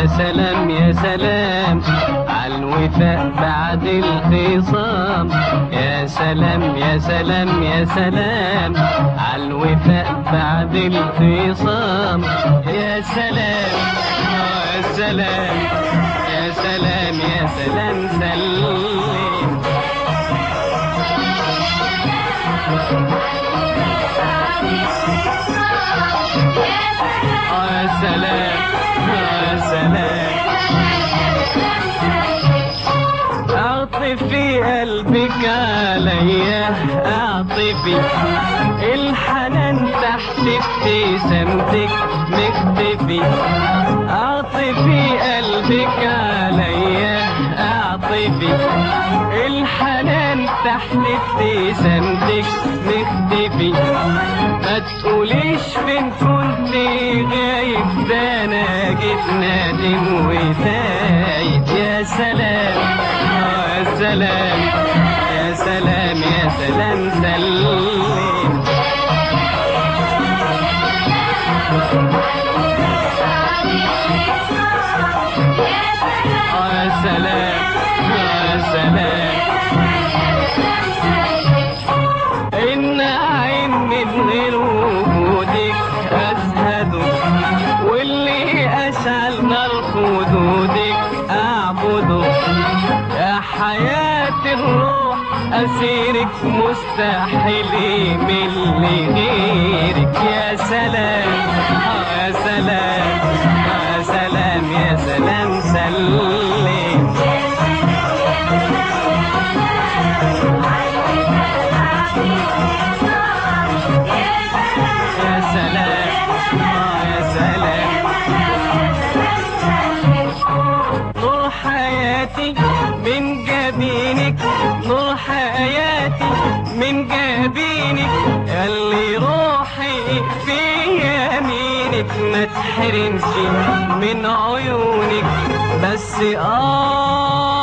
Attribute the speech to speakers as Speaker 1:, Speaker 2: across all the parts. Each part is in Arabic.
Speaker 1: يا سلام يا سلام. عالوفاء بعد الخصام. يا سلام يا سلام يا سلام. عالوفاء بعد الخصام. يا سلام يا سلام يا سلام يا سلام سلم آه يا سلام يا سلام اعطفي قلبك عليا اعطفي الحنان تحت ابتسامتك مختفي اعطفي قلبك عليا اعطفي الحنان تحت ابتسامتك مختفي ما تقوليش فين كنت غايب ده أنا جيت نادم وتايب يا سلام يا سلام يا سلام يا سلام سلم يا سلام يا سلام. حياة الروح أسيرك مستحيل من غيرك حياتي من جبينك نور حياتي من جبينك. اللي روحي في يمينك ما تحرمش من عيونك. بس آه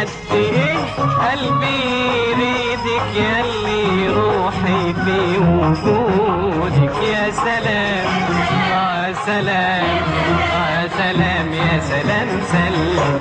Speaker 1: قد إيه قلبي يريدك ياللي روحي في وجودك. يا سلام آه سلام آه سلام يا سلام سلام.